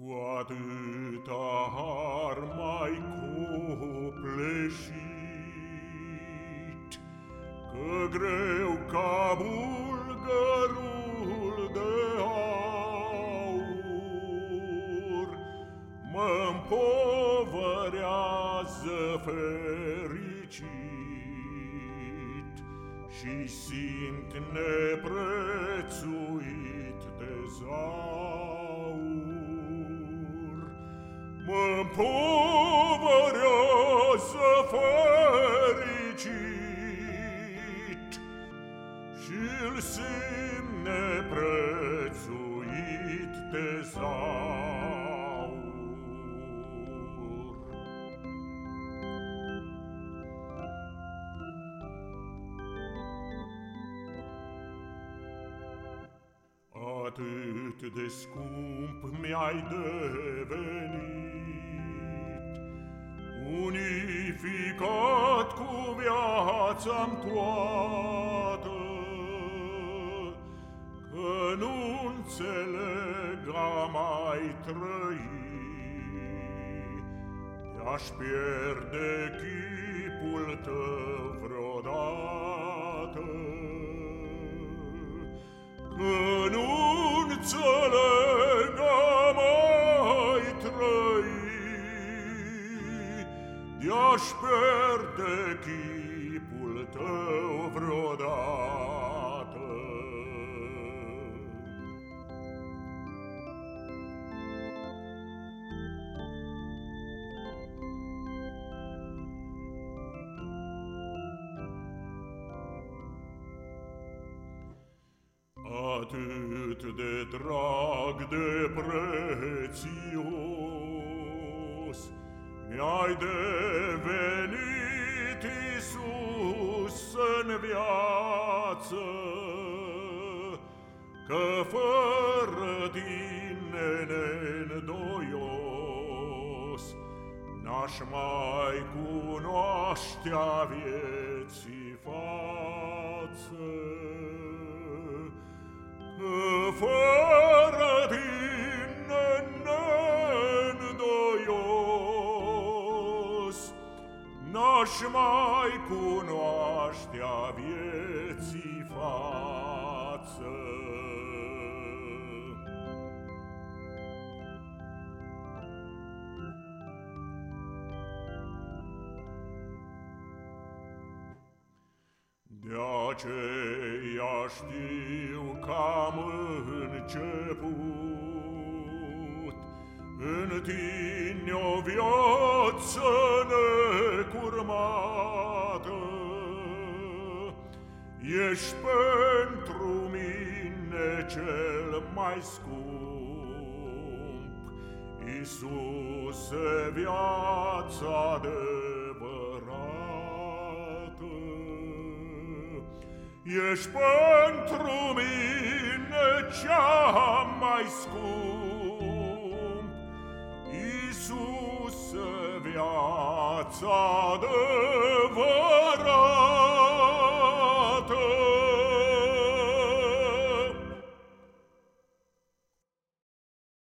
Cu atâta har mai copleșit, Că greu ca bulgărul de aur mă împovărează fericit Și simt neprețuit de zaur împovărează fericit și-l simt neprețuit tezaur. Atât de scump mi-ai devenit Unificat cu viața-mi toată, Că nu înțeleg a mai trăi. Te-aș pierde chipul tău vreodată, aș pierde chipul tău vreodată. Atât de drag, de prețios, mi-ai devenit, Iisus, în viață, Că fără tine neîndoios N-aș mai cunoaștea vieții N-aș mai cunoaștea vieții față. De aceea știu că am început în tine o viață necurmată. Ești pentru mine cel mai scump, Iisuse, viața adevărată. Ești pentru mine cea mai scump, forza de voi.